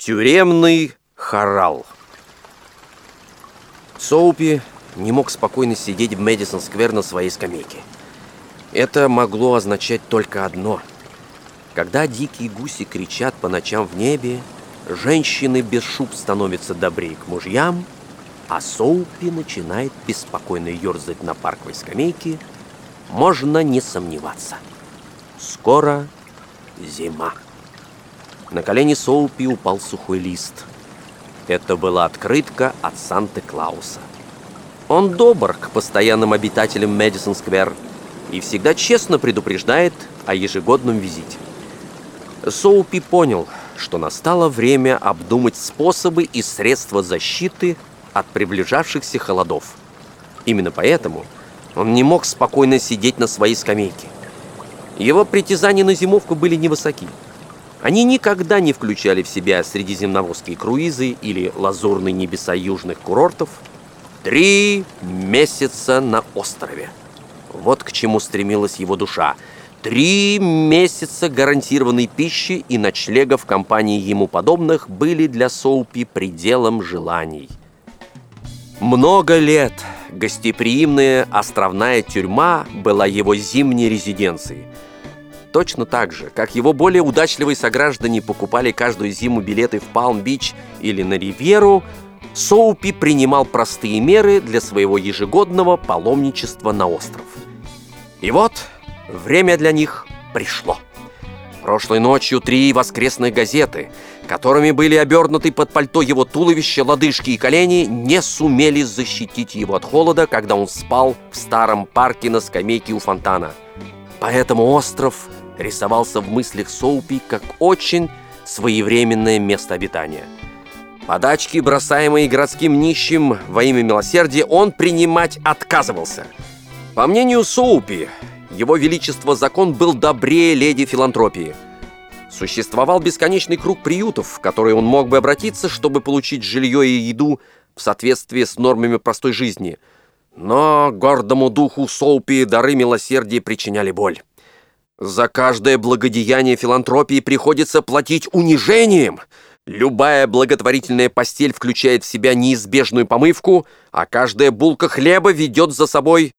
Тюремный хорал. Соупи не мог спокойно сидеть в Мэдисон-сквер на своей скамейке. Это могло означать только одно. Когда дикие гуси кричат по ночам в небе, женщины без шуб становятся добрее к мужьям, а Соупи начинает беспокойно ерзать на парковой скамейке, можно не сомневаться. Скоро зима. На колени Соупи упал сухой лист. Это была открытка от Санты-Клауса. Он добр к постоянным обитателям Мэдисон-сквер и всегда честно предупреждает о ежегодном визите. Соупи понял, что настало время обдумать способы и средства защиты от приближавшихся холодов. Именно поэтому он не мог спокойно сидеть на своей скамейке. Его притязания на зимовку были невысоки. Они никогда не включали в себя средиземноморские круизы или лазурные небеса южных курортов. Три месяца на острове. Вот к чему стремилась его душа. Три месяца гарантированной пищи и ночлега в компании ему подобных были для Соупи пределом желаний. Много лет гостеприимная островная тюрьма была его зимней резиденцией – Точно так же, как его более удачливые сограждане покупали каждую зиму билеты в Палм-Бич или на Ривьеру, Соупи принимал простые меры для своего ежегодного паломничества на остров. И вот время для них пришло. Прошлой ночью три воскресных газеты, которыми были обернуты под пальто его туловище, лодыжки и колени, не сумели защитить его от холода, когда он спал в старом парке на скамейке у фонтана. Поэтому остров рисовался в мыслях Соупи как очень своевременное место обитания. Подачки, бросаемые городским нищим во имя милосердия, он принимать отказывался. По мнению Соупи, его величество закон был добрее леди филантропии. Существовал бесконечный круг приютов, в которые он мог бы обратиться, чтобы получить жилье и еду в соответствии с нормами простой жизни. Но гордому духу Соупи дары милосердия причиняли боль. За каждое благодеяние филантропии приходится платить унижением. Любая благотворительная постель включает в себя неизбежную помывку, а каждая булка хлеба ведет за собой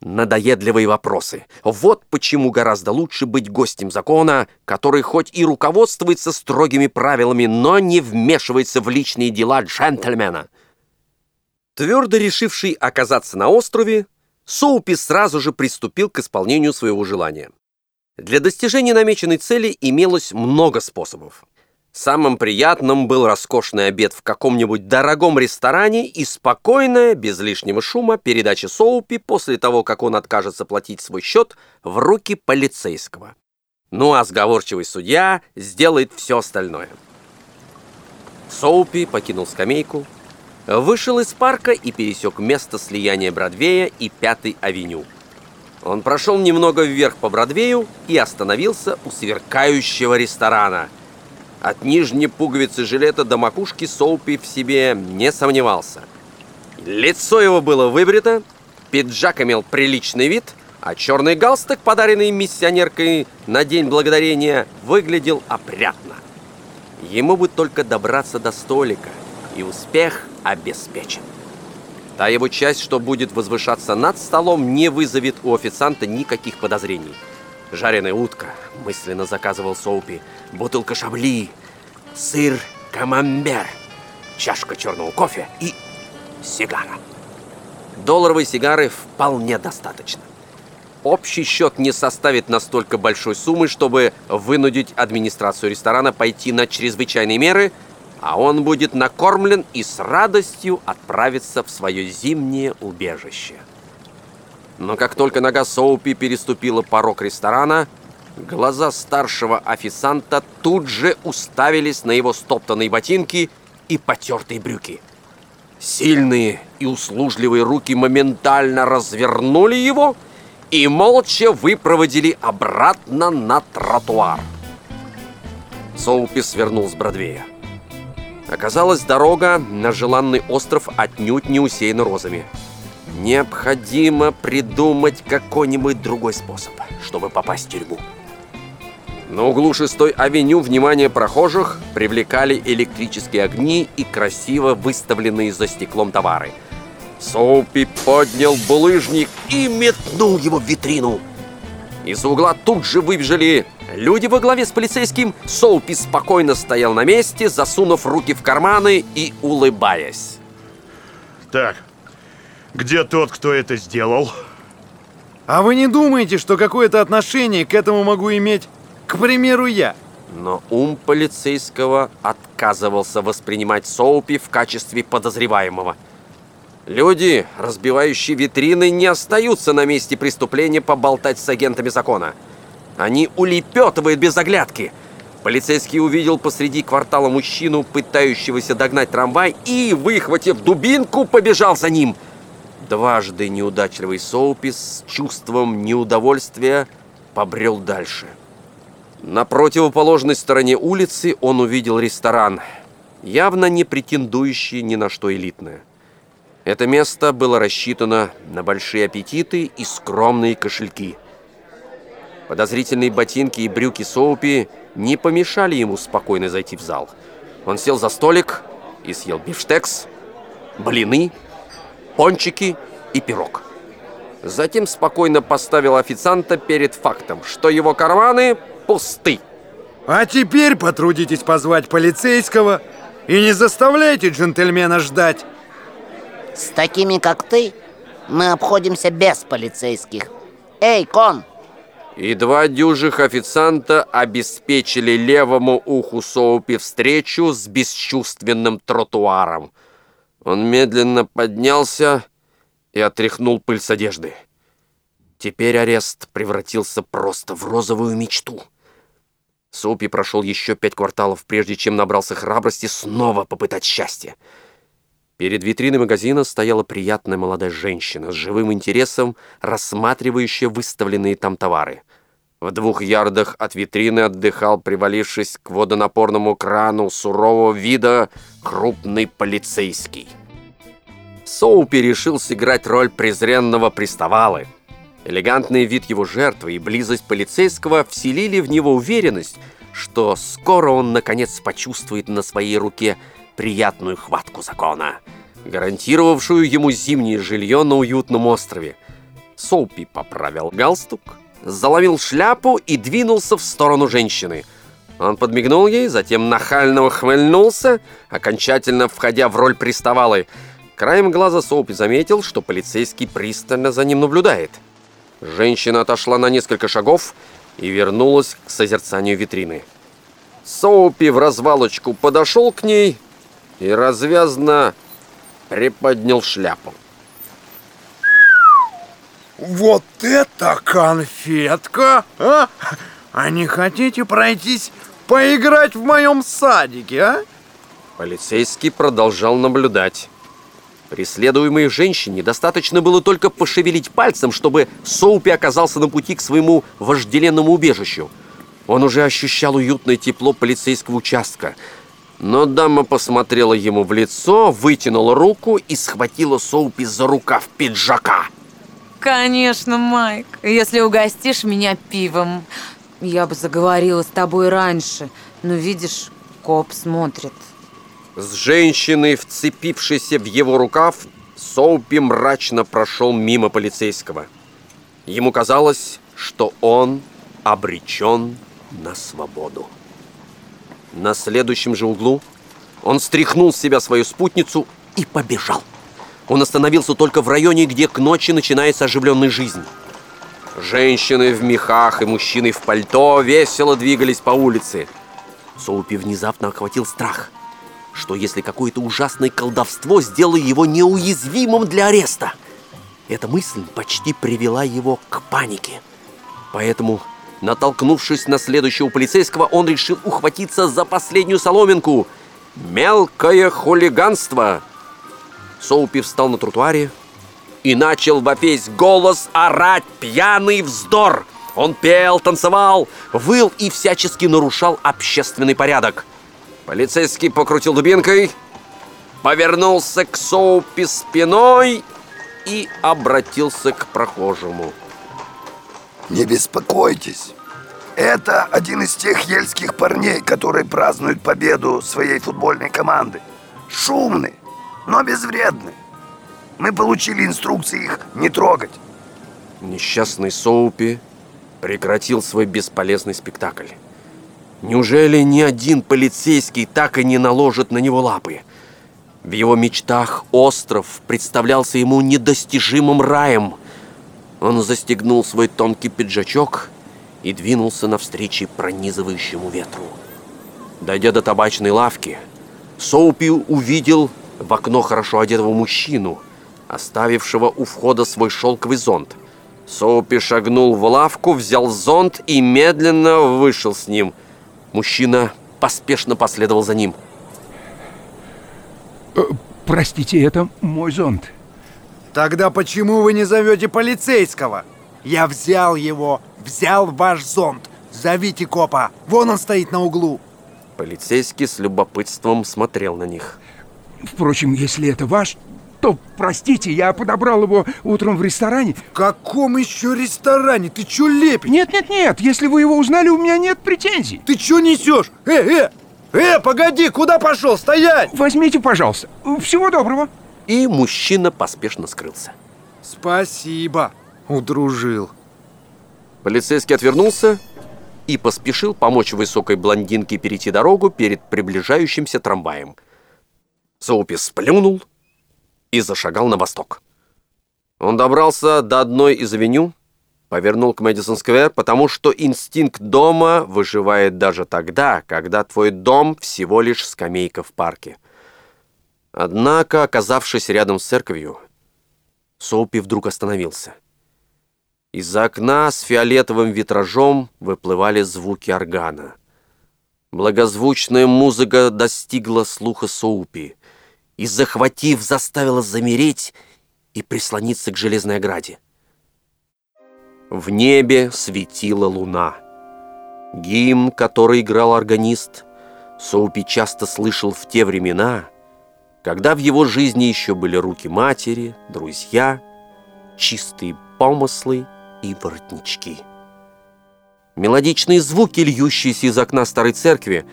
надоедливые вопросы. Вот почему гораздо лучше быть гостем закона, который хоть и руководствуется строгими правилами, но не вмешивается в личные дела джентльмена. Твердо решивший оказаться на острове, Соупи сразу же приступил к исполнению своего желания. Для достижения намеченной цели имелось много способов. Самым приятным был роскошный обед в каком-нибудь дорогом ресторане и спокойная, без лишнего шума, передача Соупи после того, как он откажется платить свой счет в руки полицейского. Ну а сговорчивый судья сделает все остальное. Соупи покинул скамейку, вышел из парка и пересек место слияния Бродвея и Пятой авеню. Он прошел немного вверх по Бродвею и остановился у сверкающего ресторана. От нижней пуговицы жилета до макушки Соупи в себе не сомневался. Лицо его было выбрито, пиджак имел приличный вид, а черный галстук, подаренный миссионеркой на День Благодарения, выглядел опрятно. Ему бы только добраться до столика, и успех обеспечен. Та его часть, что будет возвышаться над столом, не вызовет у официанта никаких подозрений. Жареная утка, мысленно заказывал Соупи, бутылка шабли, сыр камамбер, чашка черного кофе и сигара. Долларовой сигары вполне достаточно. Общий счет не составит настолько большой суммы, чтобы вынудить администрацию ресторана пойти на чрезвычайные меры – а он будет накормлен и с радостью отправится в свое зимнее убежище. Но как только нога Соупи переступила порог ресторана, глаза старшего официанта тут же уставились на его стоптанные ботинки и потертые брюки. Сильные и услужливые руки моментально развернули его и молча выпроводили обратно на тротуар. Соупи свернул с Бродвея. Оказалось, дорога на желанный остров отнюдь не усеяна розами. Необходимо придумать какой-нибудь другой способ, чтобы попасть в тюрьму. На углу шестой авеню внимание прохожих привлекали электрические огни и красиво выставленные за стеклом товары. Соупи поднял булыжник и метнул его в витрину. Из угла тут же выбежали люди во главе с полицейским. Соупи спокойно стоял на месте, засунув руки в карманы и улыбаясь. Так, где тот, кто это сделал? А вы не думаете, что какое-то отношение к этому могу иметь к примеру, я. Но ум полицейского отказывался воспринимать Соупи в качестве подозреваемого. Люди, разбивающие витрины, не остаются на месте преступления поболтать с агентами закона. Они улепетывают без оглядки. Полицейский увидел посреди квартала мужчину, пытающегося догнать трамвай, и, выхватив дубинку, побежал за ним. Дважды неудачливый Соупи с чувством неудовольствия побрел дальше. На противоположной стороне улицы он увидел ресторан, явно не претендующий ни на что элитное. Это место было рассчитано на большие аппетиты и скромные кошельки. Подозрительные ботинки и брюки Соупи не помешали ему спокойно зайти в зал. Он сел за столик и съел бифштекс, блины, пончики и пирог. Затем спокойно поставил официанта перед фактом, что его карманы пусты. А теперь потрудитесь позвать полицейского и не заставляйте джентльмена ждать. С такими, как ты, мы обходимся без полицейских. Эй, кон! И два дюжих официанта обеспечили левому уху Соупи встречу с бесчувственным тротуаром. Он медленно поднялся и отряхнул пыль с одежды. Теперь арест превратился просто в розовую мечту. Соупи прошел еще пять кварталов, прежде чем набрался храбрости снова попытать счастье. Перед витриной магазина стояла приятная молодая женщина с живым интересом, рассматривающая выставленные там товары. В двух ярдах от витрины отдыхал, привалившись к водонапорному крану сурового вида, крупный полицейский. Соупи решил сыграть роль презренного приставалы — Элегантный вид его жертвы и близость полицейского вселили в него уверенность, что скоро он, наконец, почувствует на своей руке приятную хватку закона, гарантировавшую ему зимнее жилье на уютном острове. Соупи поправил галстук, заломил шляпу и двинулся в сторону женщины. Он подмигнул ей, затем нахально ухмыльнулся, окончательно входя в роль приставалы. Краем глаза Соупи заметил, что полицейский пристально за ним наблюдает. Женщина отошла на несколько шагов и вернулась к созерцанию витрины. Соупи в развалочку подошел к ней и развязно приподнял шляпу. Вот это конфетка! А? а не хотите пройтись поиграть в моем садике, а? Полицейский продолжал наблюдать. Преследуемой женщине достаточно было только пошевелить пальцем, чтобы Соупи оказался на пути к своему вожделенному убежищу. Он уже ощущал уютное тепло полицейского участка. Но дама посмотрела ему в лицо, вытянула руку и схватила Соупи за рукав пиджака. Конечно, Майк, если угостишь меня пивом. Я бы заговорила с тобой раньше, но видишь, коп смотрит. С женщиной, вцепившейся в его рукав, Соупи мрачно прошел мимо полицейского. Ему казалось, что он обречен на свободу. На следующем же углу он стряхнул с себя свою спутницу и побежал. Он остановился только в районе, где к ночи начинается оживленная жизнь. Женщины в мехах и мужчины в пальто весело двигались по улице. Соупи внезапно охватил страх – что если какое-то ужасное колдовство сделало его неуязвимым для ареста. Эта мысль почти привела его к панике. Поэтому, натолкнувшись на следующего полицейского, он решил ухватиться за последнюю соломинку. Мелкое хулиганство! Соупи встал на тротуаре и начал во весь голос орать пьяный вздор. Он пел, танцевал, выл и всячески нарушал общественный порядок. Полицейский покрутил дубинкой, повернулся к Соупи спиной и обратился к прохожему. Не беспокойтесь, Это один из тех ельских парней, которые празднуют победу своей футбольной команды. Шумный, но безвредный. Мы получили инструкции их не трогать. Несчастный Соупи прекратил свой бесполезный спектакль. Неужели ни один полицейский так и не наложит на него лапы? В его мечтах остров представлялся ему недостижимым раем. Он застегнул свой тонкий пиджачок и двинулся навстречу пронизывающему ветру. Дойдя до табачной лавки, Соупи увидел в окно хорошо одетого мужчину, оставившего у входа свой шелковый зонт. Соупи шагнул в лавку, взял зонт и медленно вышел с ним. Мужчина поспешно последовал за ним. Э, простите, это мой зонт. Тогда почему вы не зовете полицейского? Я взял его, взял ваш зонт. Зовите копа, вон он стоит на углу. Полицейский с любопытством смотрел на них. Впрочем, если это ваш, то, простите, я подобрал его утром в ресторане. В каком еще ресторане? Ты что лепишь? Нет, нет, нет, если вы его узнали, у меня нет претензий. Ты что несешь? Э, э, э, погоди, куда пошел? Стоять! Возьмите, пожалуйста. Всего доброго. И мужчина поспешно скрылся. Спасибо, удружил. Полицейский отвернулся и поспешил помочь высокой блондинке перейти дорогу перед приближающимся трамваем. Соупи сплюнул и зашагал на восток. Он добрался до одной из авеню, повернул к Мэдисон-сквер, потому что инстинкт дома выживает даже тогда, когда твой дом всего лишь скамейка в парке. Однако, оказавшись рядом с церковью, Соупи вдруг остановился. Из окна с фиолетовым витражом выплывали звуки органа. Благозвучная музыка достигла слуха Соупи и, захватив, заставила замереть и прислониться к железной ограде. В небе светила луна. Гимн, который играл органист, Соупи часто слышал в те времена, когда в его жизни еще были руки матери, друзья, чистые помыслы и воротнички. Мелодичные звуки, льющиеся из окна старой церкви,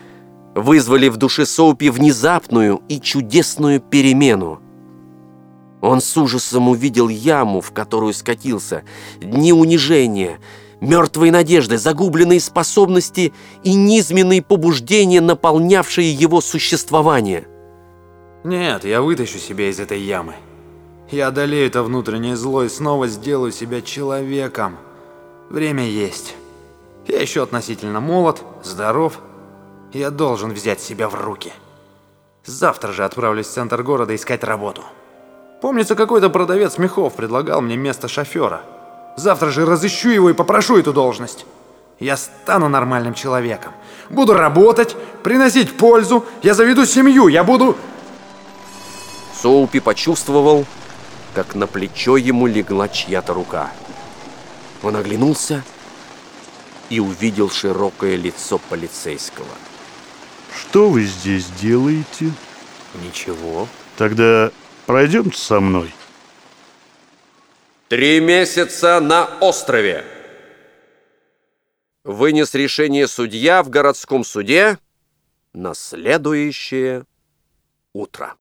вызвали в душе Соупи внезапную и чудесную перемену. Он с ужасом увидел яму, в которую скатился, дни унижения, мертвые надежды, загубленные способности и низменные побуждения, наполнявшие его существование. Нет, я вытащу себя из этой ямы. Я одолею это внутреннее зло и снова сделаю себя человеком. Время есть. Я еще относительно молод, здоров. Я должен взять себя в руки. Завтра же отправлюсь в центр города искать работу. Помнится, какой-то продавец мехов предлагал мне место шофера. Завтра же разыщу его и попрошу эту должность. Я стану нормальным человеком. Буду работать, приносить пользу. Я заведу семью, я буду... Соупи почувствовал, как на плечо ему легла чья-то рука. Он оглянулся и увидел широкое лицо полицейского. Что вы здесь делаете? Ничего. Тогда пройдемте со мной. Три месяца на острове. Вынес решение судья в городском суде на следующее утро.